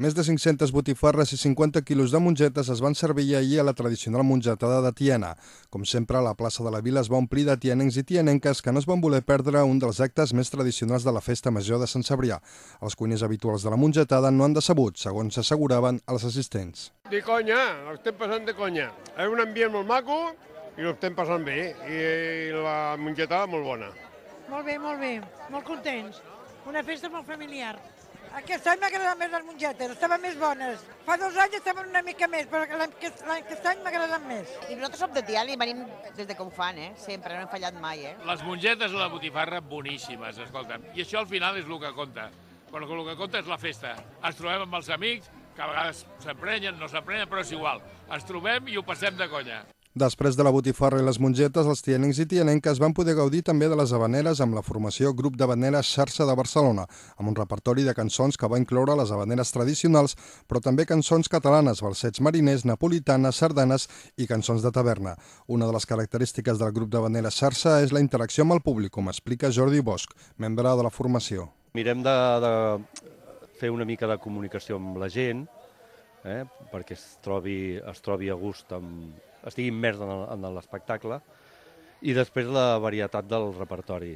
Més de 500 botifarres i 50 quilos de mongetes es van servir ahir a la tradicional mongetada de Tiana. Com sempre, la plaça de la Vila es va omplir de tianencs i tianenques que no es van voler perdre un dels actes més tradicionals de la festa major de Sant Cebrià. Els cuiners habituals de la mongetada no han decebut, segons asseguraven els assistents. De conya, ho estem passant de conya. És un ambient molt maco i ho estem passant bé. I la mongetada molt bona. Molt bé, molt bé, molt contents. Una festa molt familiar. Aquest any m'ha agradat més les mongetes, estaven més bones. Fa dos anys estaven una mica més, però aquest aquest any m'ha agradat més. I nosaltres som de Tiana i venim des de que ho fan, eh? Sempre, no hem fallat mai, eh? Les mongetes i la botifarra boníssimes, escolta'm. I això al final és el que compta. Però el que compta és la festa. Ens trobem amb els amics, que a vegades s'emprenyen, no s'emprenyen, però és igual. Ens trobem i ho passem de conya. Després de la botifarra i les mongetes, els tianencs i tianenques van poder gaudir també de les habaneres amb la formació Grup d'Habaneres Xarxa de Barcelona, amb un repertori de cançons que va incloure les habaneres tradicionals, però també cançons catalanes, balsets mariners, napolitanes, sardanes i cançons de taverna. Una de les característiques del Grup d'Habaneres Xarxa és la interacció amb el públic, com explica Jordi Bosch, membre de la formació. Mirem de, de fer una mica de comunicació amb la gent, eh, perquè es trobi, es trobi a gust amb, estigui immers en l'espectacle, i després la varietat del repertori,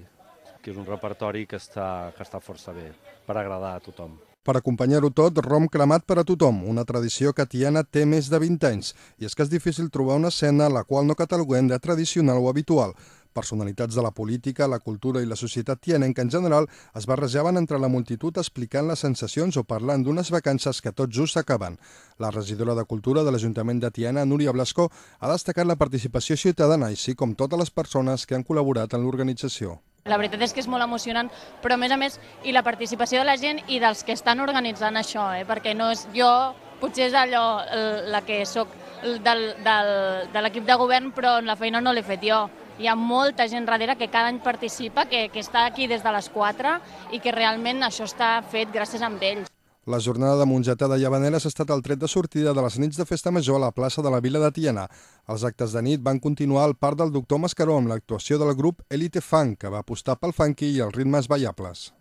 que és un repertori que està, que està força bé, per agradar a tothom. Per acompanyar-ho tot, rom cremat per a tothom, una tradició que Tiana té més de 20 anys, i és que és difícil trobar una escena la qual no cataloguem de tradicional o habitual, Personalitats de la política, la cultura i la societat tianenca en general es barrejaven entre la multitud explicant les sensacions o parlant d'unes vacances que tot just s'acaben. La regidora de Cultura de l'Ajuntament de Tiana, Núria Blasco, ha destacat la participació ciutadana, així com totes les persones que han col·laborat en l'organització. La veritat és que és molt emocionant, però a més a més, i la participació de la gent i dels que estan organitzant això, eh? perquè no és jo, potser és allò la que sóc del, del, de l'equip de govern, però la feina no l'he fet jo hi ha molta gent darrere que cada any participa, que, que està aquí des de les 4 i que realment això està fet gràcies a ells. La jornada de mongetada i habaneres ha estat el tret de sortida de les nits de festa major a la plaça de la Vila de Tiana. Els actes de nit van continuar al parc del doctor Mascaró amb l'actuació del grup Elite Funk, que va apostar pel funky i els ritmes ballables.